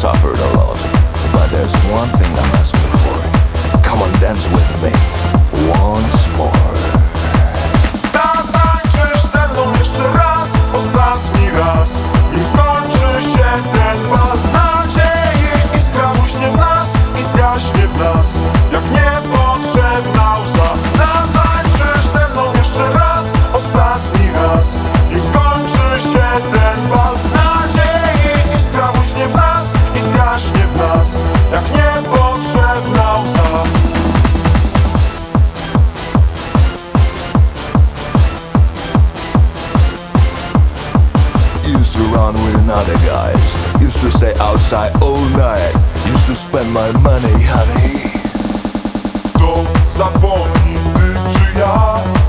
suffered a lot. Another guys. Used to stay outside all night. Used to spend my money, honey. Kto zapomni ty czy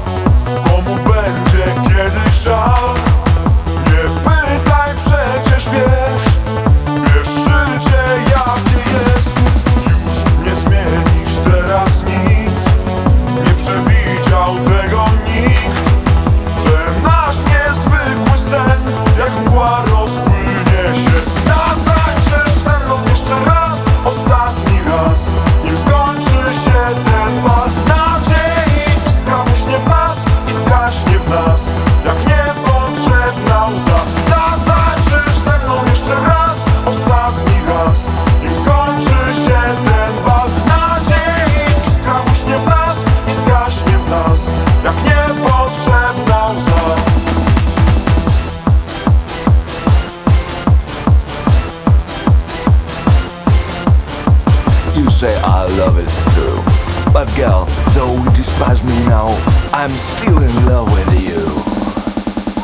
say our love is true. But girl, though you despise me now, I'm still in love with you.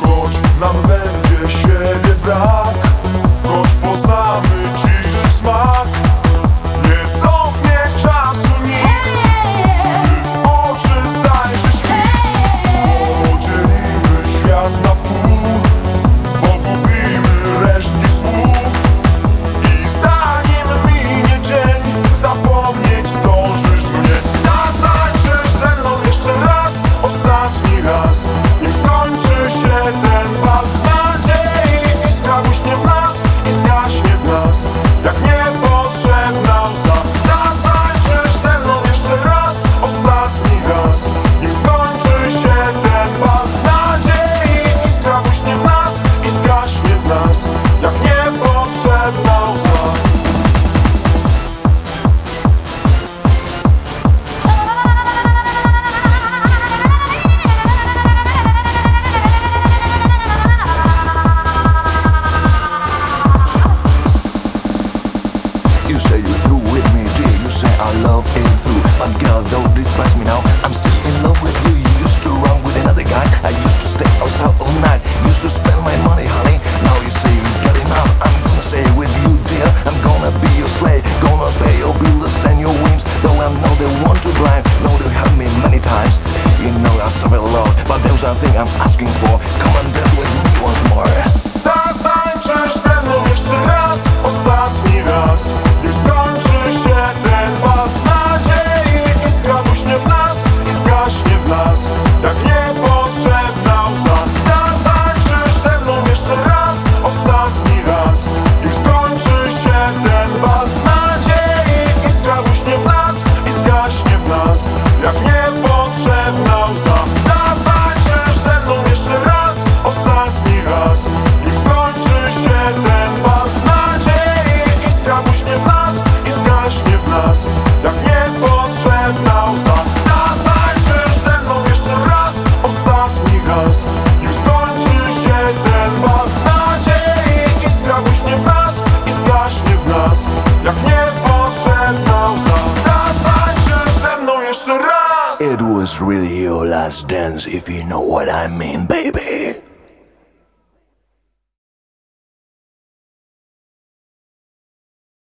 Choć nam Nim our love ain't through. But girl, don't despise me now. I'm still in love with you. You used to run with another guy. I used to stay outside all night. Used to spend my money, honey. Now you say you got enough. I'm gonna stay with you, dear. I'm gonna be your slave. Gonna pay your bills, stand your whims. Though I know they want to blind. Know they hurt me many times. You know I suffer a lot. But there's one thing I'm asking for. Come and dance with me once more. Really your last dance, if you know what I mean, baby.